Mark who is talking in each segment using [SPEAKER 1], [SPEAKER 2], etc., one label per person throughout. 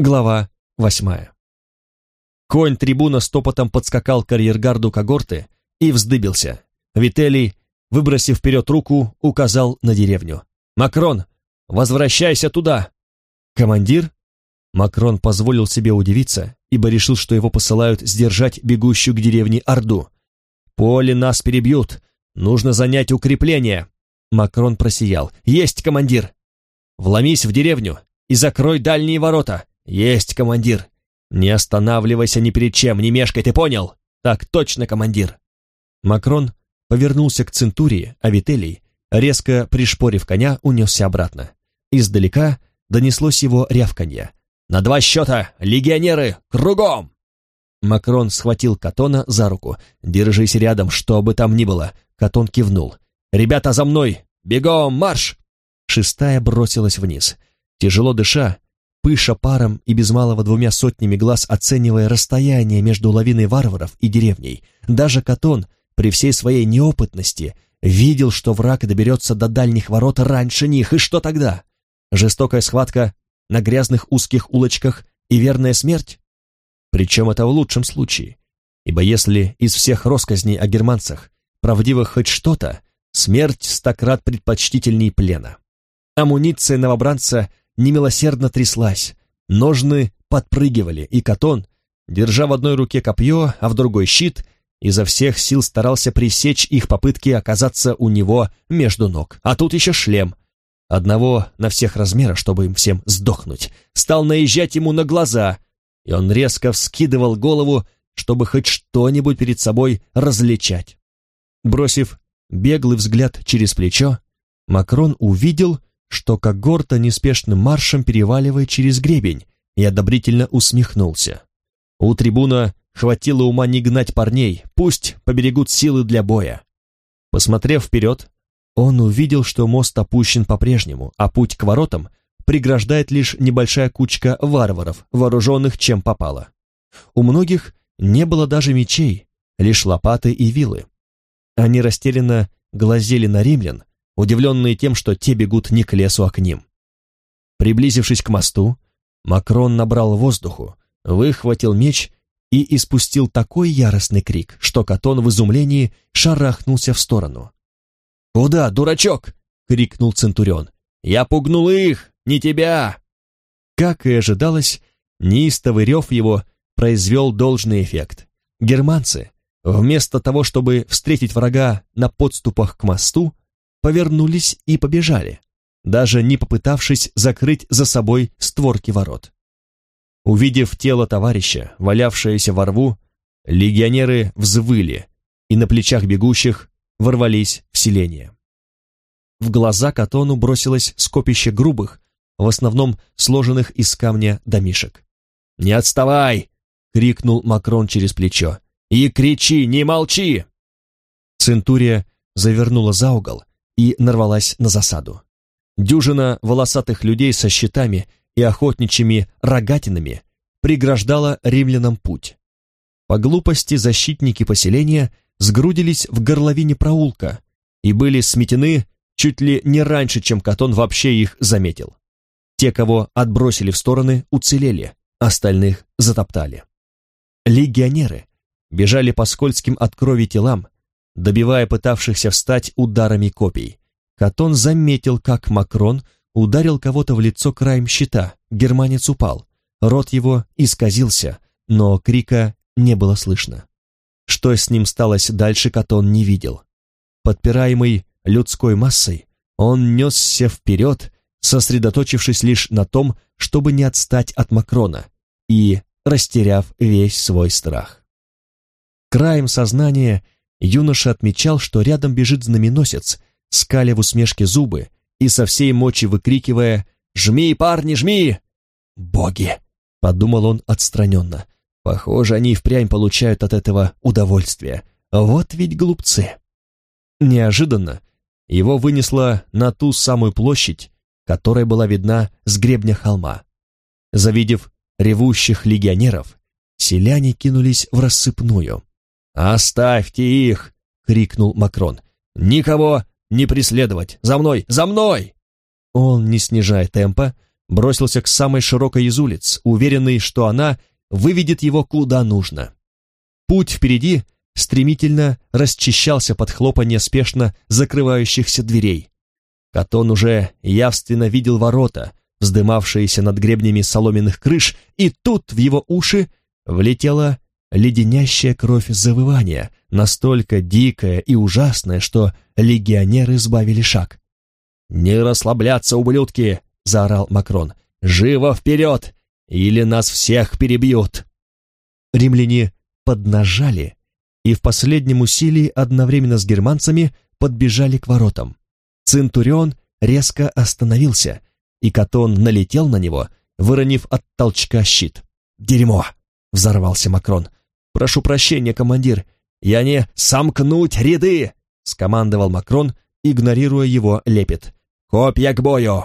[SPEAKER 1] Глава восьмая. Конь трибуна стопотом подскакал к арьергарду когорты и вздыбился. Вителий, выбросив вперед руку, указал на деревню. «Макрон, возвращайся туда!» «Командир?» Макрон позволил себе удивиться, ибо решил, что его посылают сдержать бегущую к деревне Орду. «Поле нас перебьют! Нужно занять укрепление!» Макрон просиял. «Есть, командир!» «Вломись в деревню и закрой дальние ворота!» «Есть, командир! Не останавливайся ни перед чем, не мешкай, ты понял?» «Так точно, командир!» Макрон повернулся к Центурии, а Вителий, резко пришпорив коня, унесся обратно. Издалека донеслось его рявканье. «На два счета! Легионеры! Кругом!» Макрон схватил Катона за руку. «Держись рядом, что бы там ни было!» Катон кивнул. «Ребята, за мной! Бегом, марш!» Шестая бросилась вниз. Тяжело дыша, пыша паром и без малого двумя сотнями глаз оценивая расстояние между лавиной варваров и деревней. Даже Катон, при всей своей неопытности, видел, что враг доберется до дальних ворот раньше них, и что тогда? Жестокая схватка на грязных узких улочках и верная смерть? Причем это в лучшем случае, ибо если из всех росказней о германцах правдивых хоть что-то, смерть стократ предпочтительней плена. Амуниция новобранца немилосердно тряслась, ножны подпрыгивали, и Катон, держа в одной руке копье, а в другой щит, изо всех сил старался пресечь их попытки оказаться у него между ног. А тут еще шлем. Одного на всех размеров, чтобы им всем сдохнуть, стал наезжать ему на глаза, и он резко вскидывал голову, чтобы хоть что-нибудь перед собой различать. Бросив беглый взгляд через плечо, Макрон увидел, что когорта неспешным маршем переваливает через гребень, и одобрительно усмехнулся. У трибуна хватило ума не гнать парней, пусть поберегут силы для боя. Посмотрев вперед, он увидел, что мост опущен по-прежнему, а путь к воротам преграждает лишь небольшая кучка варваров, вооруженных чем попало. У многих не было даже мечей, лишь лопаты и вилы. Они растерянно глазели на римлян, удивленные тем, что те бегут не к лесу, а к ним. Приблизившись к мосту, Макрон набрал воздуху, выхватил меч и испустил такой яростный крик, что Катон в изумлении шарахнулся в сторону. «Куда, дурачок?» — крикнул Центурион. «Я пугнул их, не тебя!» Как и ожидалось, неистовый рев его произвел должный эффект. Германцы, вместо того, чтобы встретить врага на подступах к мосту, повернулись и побежали, даже не попытавшись закрыть за собой створки ворот. Увидев тело товарища, валявшееся во рву, легионеры взвыли и на плечах бегущих ворвались в селение. В глаза Катону бросилось скопище грубых, в основном сложенных из камня домишек. «Не отставай!» — крикнул Макрон через плечо. «И кричи, не молчи!» Центурия завернула за угол и нарвалась на засаду. Дюжина волосатых людей со щитами и охотничьими рогатинами преграждала римлянам путь. По глупости защитники поселения сгрудились в горловине проулка и были сметены чуть ли не раньше, чем Катон вообще их заметил. Те, кого отбросили в стороны, уцелели, остальных затоптали. Легионеры бежали по скользким от крови телам, добивая пытавшихся встать ударами копий. Катон заметил, как Макрон ударил кого-то в лицо краем щита, германец упал. Рот его исказился, но крика не было слышно. Что с ним сталось дальше, Катон не видел. Подпираемый людской массой, он несся вперед, сосредоточившись лишь на том, чтобы не отстать от Макрона и растеряв весь свой страх. Краем сознания юноша отмечал, что рядом бежит знаменосец, скаля в усмешке зубы и со всей мочи выкрикивая «Жми, парни, жми!» «Боги!» — подумал он отстраненно. «Похоже, они и впрямь получают от этого удовольствие. Вот ведь глупцы!» Неожиданно его вынесло на ту самую площадь, которая была видна с гребня холма. Завидев ревущих легионеров, селяне кинулись в рассыпную. «Оставьте их!» — крикнул Макрон. «Никого не преследовать! За мной! За мной!» Он, не снижая темпа, бросился к самой широкой из улиц, уверенный, что она выведет его куда нужно. Путь впереди стремительно расчищался под хлопанье спешно закрывающихся дверей. Катон уже явственно видел ворота, вздымавшиеся над гребнями соломенных крыш, и тут в его уши влетела леденящая кровь завывания, настолько дикая и ужасная, что легионеры сбавили шаг. «Не расслабляться, ублюдки!» — заорал Макрон. «Живо вперед! Или нас всех перебьют!» Римляне поднажали и в последнем усилии одновременно с германцами подбежали к воротам. Центурион резко остановился, и Катон налетел на него, выронив от толчка щит. «Дерьмо!» — взорвался Макрон. «Прошу прощения, командир, я не сомкнуть ряды!» — скомандовал Макрон, игнорируя его лепет. «Копья к бою!»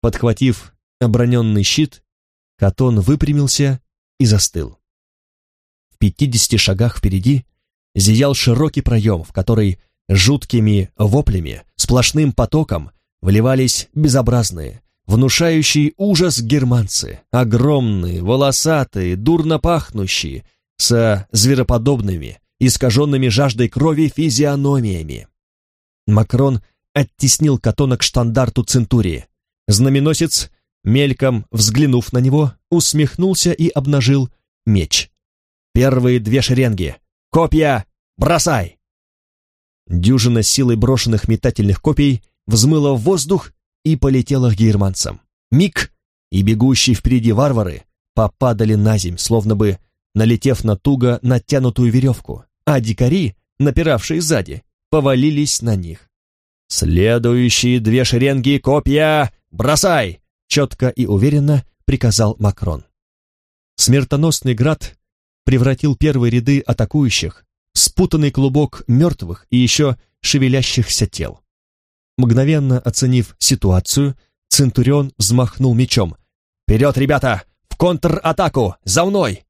[SPEAKER 1] Подхватив оброненный щит, Катон выпрямился и застыл. В пятидесяти шагах впереди зиял широкий проем, в который жуткими воплями, сплошным потоком вливались безобразные, внушающие ужас германцы, огромные, волосатые, дурно пахнущие, со звероподобными, искаженными жаждой крови физиономиями. Макрон оттеснил Катона к штандарту Центурии. Знаменосец, мельком взглянув на него, усмехнулся и обнажил меч. «Первые две шеренги! Копья! Бросай!» Дюжина силой брошенных метательных копий взмыла в воздух и полетела к германцам. Миг, и бегущие впереди варвары попадали на земь, словно бы налетев на туго натянутую веревку, а дикари, напиравшие сзади, повалились на них. «Следующие две шеренги копья! Бросай!» четко и уверенно приказал Макрон. Смертоносный град превратил первые ряды атакующих в спутанный клубок мертвых и еще шевелящихся тел. Мгновенно оценив ситуацию, Центурион взмахнул мечом. «Вперед, ребята! В контратаку! За мной!»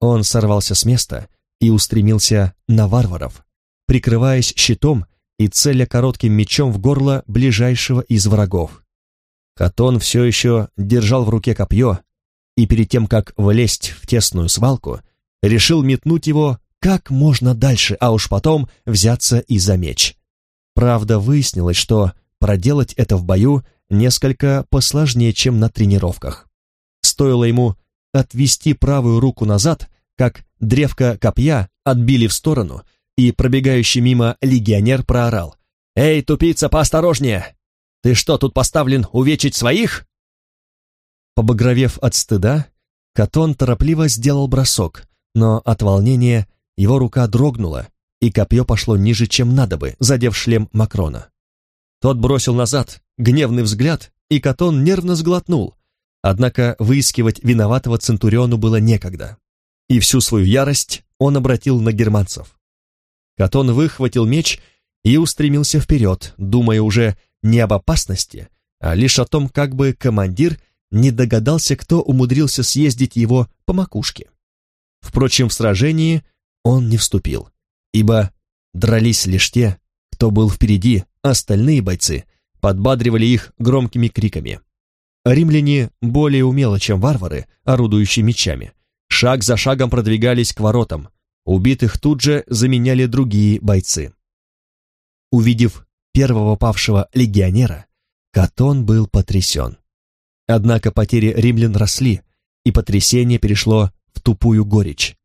[SPEAKER 1] Он сорвался с места и устремился на варваров, прикрываясь щитом и целя коротким мечом в горло ближайшего из врагов. Катон все еще держал в руке копье, и перед тем, как влезть в тесную свалку, решил метнуть его как можно дальше, а уж потом взяться и за меч. Правда, выяснилось, что проделать это в бою несколько посложнее, чем на тренировках. Стоило ему отвести правую руку назад, как древко копья отбили в сторону, и пробегающий мимо легионер проорал. «Эй, тупица, поосторожнее! Ты что, тут поставлен увечить своих?» Побагровев от стыда, Катон торопливо сделал бросок, но от волнения его рука дрогнула, и копье пошло ниже, чем надо бы, задев шлем Макрона. Тот бросил назад гневный взгляд, и Катон нервно сглотнул, однако выискивать виноватого Центуриону было некогда, и всю свою ярость он обратил на германцев. Катон выхватил меч и устремился вперед, думая уже не об опасности, а лишь о том, как бы командир не догадался, кто умудрился съездить его по макушке. Впрочем, в сражении он не вступил, ибо дрались лишь те, кто был впереди, остальные бойцы подбадривали их громкими криками. Римляне более умело, чем варвары, орудующие мечами. Шаг за шагом продвигались к воротам. Убитых тут же заменяли другие бойцы. Увидев первого павшего легионера, Катон был потрясен. Однако потери римлян росли, и потрясение перешло в тупую горечь.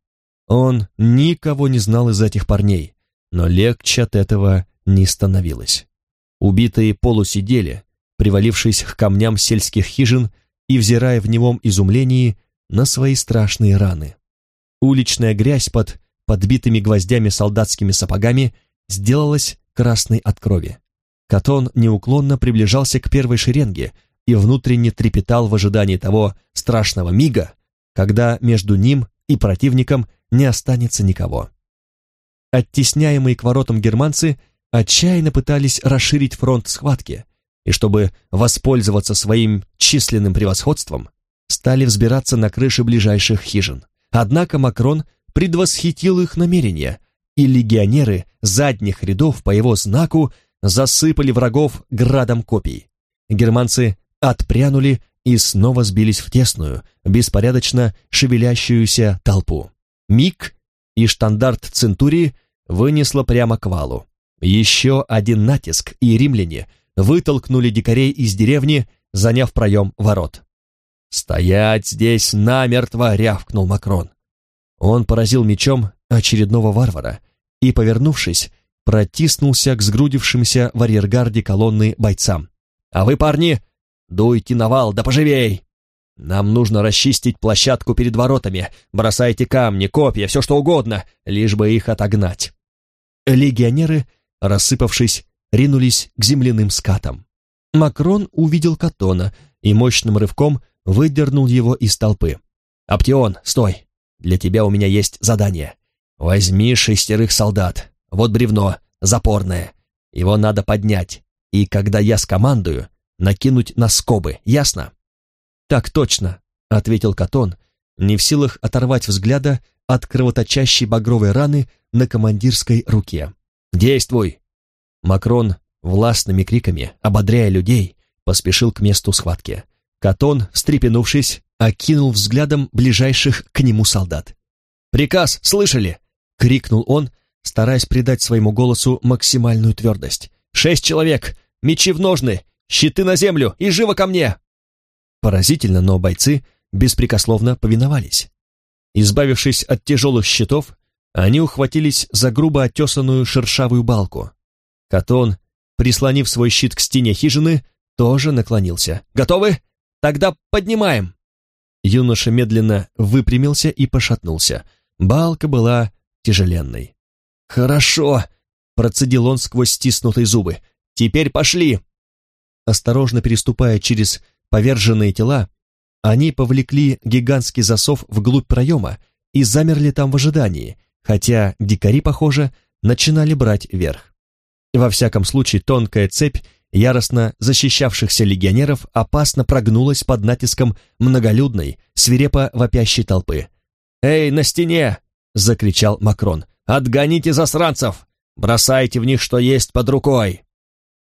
[SPEAKER 1] Он никого не знал из этих парней, но легче от этого не становилось. Убитые полусидели, привалившись к камням сельских хижин и взирая в немом изумлении на свои страшные раны. Уличная грязь под подбитыми гвоздями солдатскими сапогами сделалась красной от крови. Катон неуклонно приближался к первой шеренге и внутренне трепетал в ожидании того страшного мига, когда между ним и противником не останется никого. Оттесняемые к воротам германцы отчаянно пытались расширить фронт схватки, и чтобы воспользоваться своим численным превосходством, стали взбираться на крыши ближайших хижин. Однако Макрон предвосхитил их намерения, и легионеры задних рядов по его знаку засыпали врагов градом копий. Германцы отпрянули и снова сбились в тесную, беспорядочно шевелящуюся толпу. Миг, и штандарт Центурии вынесло прямо к валу. Еще один натиск, и римляне вытолкнули дикарей из деревни, заняв проем ворот. «Стоять здесь намертво!» — рявкнул Макрон. Он поразил мечом очередного варвара и, повернувшись, протиснулся к сгрудившимся в арьергарде колонны бойцам. «А вы, парни, дуйте на вал, да поживей! Нам нужно расчистить площадку перед воротами, бросайте камни, копья, все что угодно, лишь бы их отогнать». Легионеры, рассыпавшись, ринулись к земляным скатам. Макрон увидел Катона и мощным рывком выдернул его из толпы. «Аптеон, стой! Для тебя у меня есть задание. Возьми шестерых солдат. Вот бревно, запорное. Его надо поднять. И когда я скомандую, накинуть на скобы, ясно? Так точно, ответил Катон, не в силах оторвать взгляда от кровоточащей багровой раны на командирской руке. «Действуй!» Макрон властными криками, ободряя людей, поспешил к месту схватки. Катон, встрепенувшись, окинул взглядом ближайших к нему солдат. «Приказ слышали?» — крикнул он, стараясь придать своему голосу максимальную твердость. «Шесть человек! Мечи в ножны! Щиты на землю! И живо ко мне!» Поразительно, но бойцы беспрекословно повиновались. Избавившись от тяжелых щитов, они ухватились за грубо отесанную шершавую балку. Катон, прислонив свой щит к стене хижины, тоже наклонился. «Готовы? Тогда поднимаем!» Юноша медленно выпрямился и пошатнулся. Балка была тяжеленной. «Хорошо!» — процедил он сквозь стиснутые зубы. «Теперь пошли!» Осторожно переступая через поверженные тела, они повлекли гигантский засов вглубь проема и замерли там в ожидании, хотя дикари, похоже, начинали брать верх. Во всяком случае, тонкая цепь яростно защищавшихся легионеров опасно прогнулась под натиском многолюдной, свирепо вопящей толпы. «Эй, на стене!» — закричал Макрон. «Отгоните засранцев! Бросайте в них, что есть под рукой!»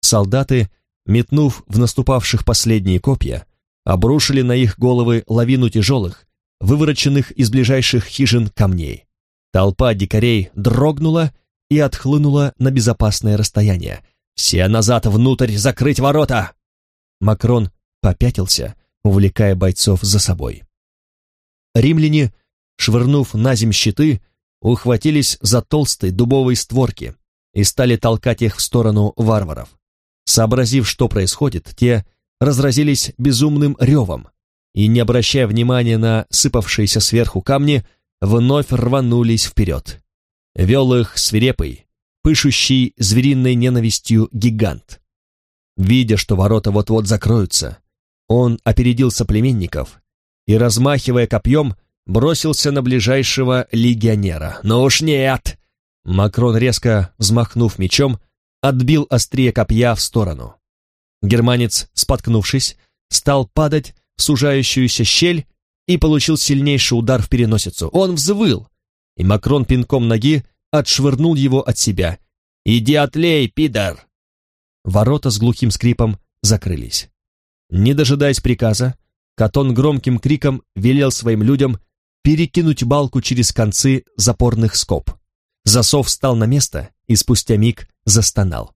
[SPEAKER 1] Солдаты, метнув в наступавших последние копья, обрушили на их головы лавину тяжелых, вывороченных из ближайших хижин камней. Толпа дикарей дрогнула и отхлынула на безопасное расстояние, «Все назад внутрь, закрыть ворота!» Макрон попятился, увлекая бойцов за собой. Римляне, швырнув на земь щиты, ухватились за толстые дубовые створки и стали толкать их в сторону варваров. Сообразив, что происходит, те разразились безумным ревом и, не обращая внимания на сыпавшиеся сверху камни, вновь рванулись вперед. Вел их свирепый, пышущий звериной ненавистью гигант. Видя, что ворота вот-вот закроются, он опередил соплеменников и, размахивая копьем, бросился на ближайшего легионера. «Ну уж нет!» Макрон, резко взмахнув мечом, отбил острие копья в сторону. Германец, споткнувшись, стал падать в сужающуюся щель и получил сильнейший удар в переносицу. Он взвыл, и Макрон пинком ноги отшвырнул его от себя. «Иди отлей, пидор!» Ворота с глухим скрипом закрылись. Не дожидаясь приказа, Катон громким криком велел своим людям перекинуть балку через концы запорных скоб. Засов встал на место и спустя миг застонал.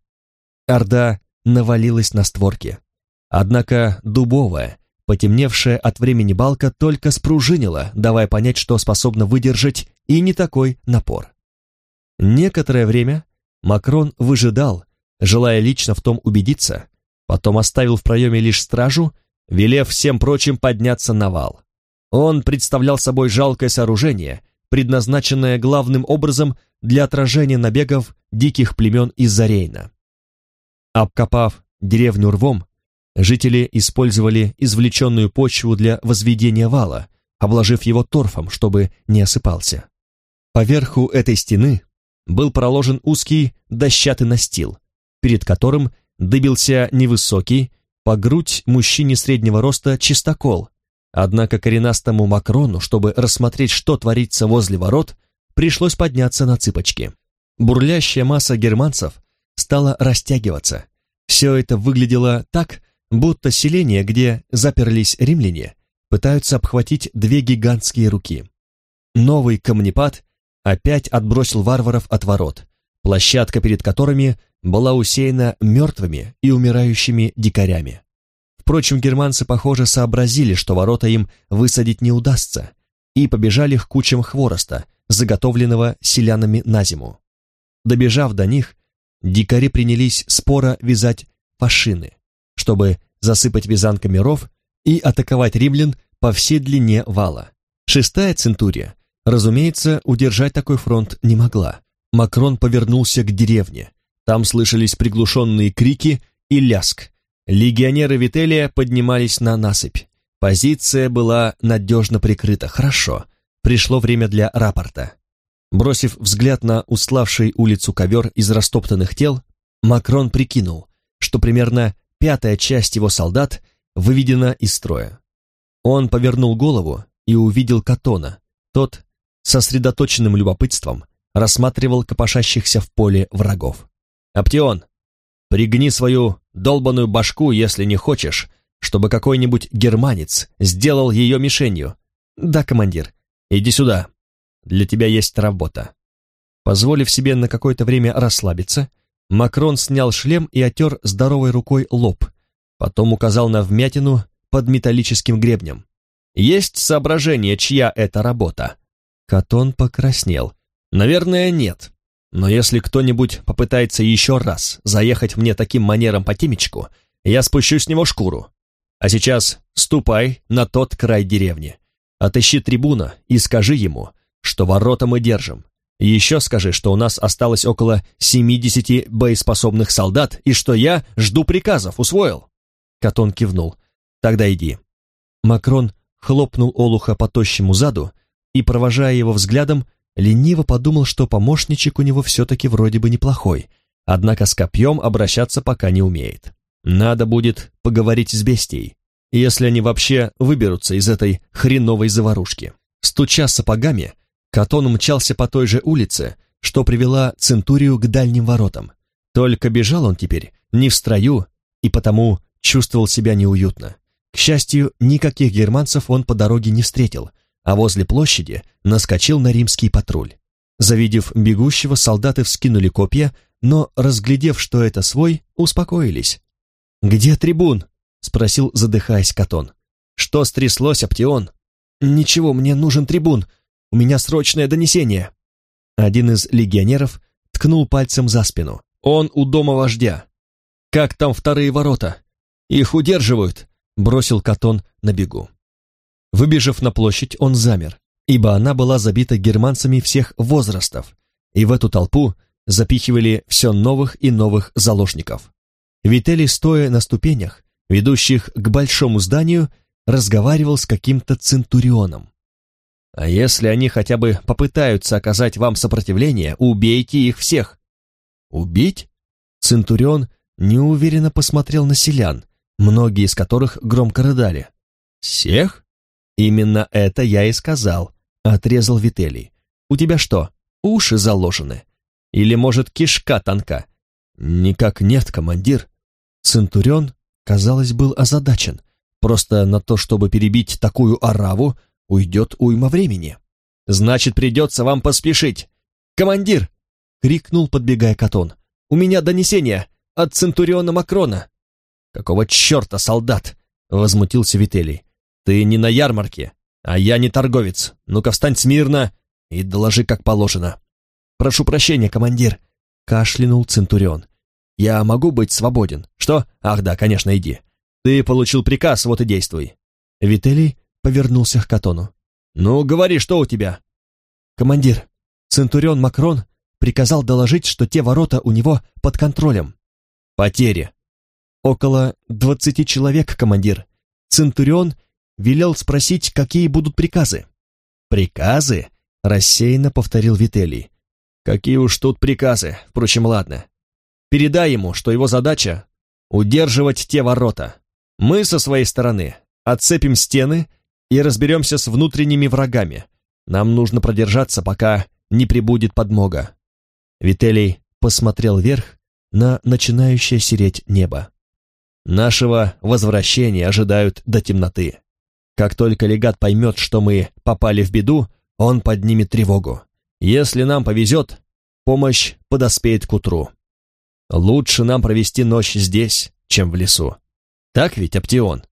[SPEAKER 1] Орда навалилась на створки. Однако дубовая, потемневшая от времени балка только спружинила, давая понять, что способна выдержать и не такой напор. Некоторое время Макрон выжидал, желая лично в том убедиться, потом оставил в проеме лишь стражу, велев всем прочим подняться на вал. Он представлял собой жалкое сооружение, предназначенное главным образом для отражения набегов диких племен из-за Рейна. Обкопав деревню рвом, жители использовали извлеченную почву для возведения вала, обложив его торфом, чтобы не осыпался. Поверху этой стены был проложен узкий дощатый настил, перед которым дыбился невысокий, по грудь мужчине среднего роста чистокол. Однако коренастому Макрону, чтобы рассмотреть, что творится возле ворот, пришлось подняться на цыпочки. Бурлящая масса германцев стала растягиваться. Все это выглядело так, будто селение, где заперлись римляне, пытаются обхватить две гигантские руки. Новый камнепад опять отбросил варваров от ворот, площадка перед которыми была усеяна мертвыми и умирающими дикарями. Впрочем, германцы, похоже, сообразили, что ворота им высадить не удастся, и побежали к кучам хвороста, заготовленного селянами на зиму. Добежав до них, дикари принялись споро вязать фашины, чтобы засыпать вязанками ров и атаковать римлян по всей длине вала. Шестая центурия, разумеется, удержать такой фронт не могла. Макрон повернулся к деревне. Там слышались приглушенные крики и ляск. Легионеры Вителия поднимались на насыпь. Позиция была надежно прикрыта. Хорошо. Пришло время для рапорта. Бросив взгляд на уславший улицу ковер из растоптанных тел, Макрон прикинул, что примерно пятая часть его солдат выведена из строя. Он повернул голову и увидел Катона. Тот, сосредоточенным любопытством, рассматривал копошащихся в поле врагов. «Аптеон, пригни свою долбаную башку, если не хочешь, чтобы какой-нибудь германец сделал ее мишенью. Да, командир, иди сюда, для тебя есть работа». Позволив себе на какое-то время расслабиться, Макрон снял шлем и отер здоровой рукой лоб, потом указал на вмятину под металлическим гребнем. «Есть соображение, чья это работа?» Катон покраснел. Наверное, нет. Но если кто-нибудь попытается еще раз заехать мне таким манером по темечку, я спущу с него шкуру. А сейчас ступай на тот край деревни. Отыщи трибуна и скажи ему, что ворота мы держим. Еще скажи, что у нас осталось около 70 боеспособных солдат и что я жду приказов, усвоил?» Катон кивнул. «Тогда иди». Макрон хлопнул Олуха по тощему заду и, провожая его взглядом, лениво подумал, что помощничек у него все-таки вроде бы неплохой, однако с копьем обращаться пока не умеет. Надо будет поговорить с бестией, если они вообще выберутся из этой хреновой заварушки. Стуча сапогами, Катон мчался по той же улице, что привела Центурию к дальним воротам. Только бежал он теперь не в строю и потому чувствовал себя неуютно. К счастью, никаких германцев он по дороге не встретил, а возле площади наскочил на римский патруль. Завидев бегущего, солдаты вскинули копья, но, разглядев, что это свой, успокоились. «Где трибун?» — спросил, задыхаясь Катон. «Что стряслось, Аптеон?» «Ничего, мне нужен трибун. У меня срочное донесение». Один из легионеров ткнул пальцем за спину. «Он у дома вождя. Как там вторые ворота? Их удерживают», — бросил Катон на бегу. Выбежав на площадь, он замер, ибо она была забита германцами всех возрастов, и в эту толпу запихивали все новых и новых заложников. Вителий, стоя на ступенях, ведущих к большому зданию, разговаривал с каким-то центурионом. «А если они хотя бы попытаются оказать вам сопротивление, убейте их всех!» «Убить?» Центурион неуверенно посмотрел на селян, многие из которых громко рыдали. «Всех?» «Именно это я и сказал», — отрезал Вителий. «У тебя что, уши заложены? Или, может, кишка тонка?» «Никак нет, командир». Центурион, казалось, был озадачен. Просто на то, чтобы перебить такую ораву, уйдет уйма времени. «Значит, придется вам поспешить!» «Командир!» — крикнул, подбегая Катон. «У меня донесение от Центуриона Макрона!» «Какого черта, солдат?» — возмутился Вителий. Ты не на ярмарке, а я не торговец. Ну-ка встань смирно и доложи, как положено. Прошу прощения, командир, кашлянул Центурион. Я могу быть свободен. Что? Ах да, конечно, иди. Ты получил приказ, вот и действуй. Вителий повернулся к Катону. Ну, говори, что у тебя? Командир, Центурион Макрон приказал доложить, что те ворота у него под контролем. Потери. Около двадцати человек, командир. Центурион велел спросить, какие будут приказы. «Приказы?» — рассеянно повторил Вителий. «Какие уж тут приказы, впрочем, ладно. Передай ему, что его задача — удерживать те ворота. Мы со своей стороны отцепим стены и разберемся с внутренними врагами. Нам нужно продержаться, пока не прибудет подмога». Вителий посмотрел вверх на начинающее сереть небо. Нашего возвращения ожидают до темноты. Как только легат поймет, что мы попали в беду, он поднимет тревогу. Если нам повезет, помощь подоспеет к утру. Лучше нам провести ночь здесь, чем в лесу. Так ведь, Аптеон?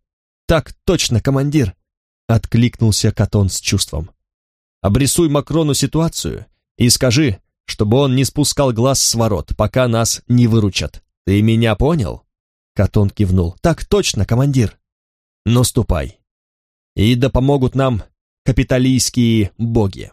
[SPEAKER 1] Так точно, командир, откликнулся Катон с чувством. Обрисуй Макрону ситуацию и скажи, чтобы он не спускал глаз с ворот, пока нас не выручат. Ты меня понял? Катон кивнул. Так точно, командир. Ну, ступай. И да помогут нам капиталийские боги.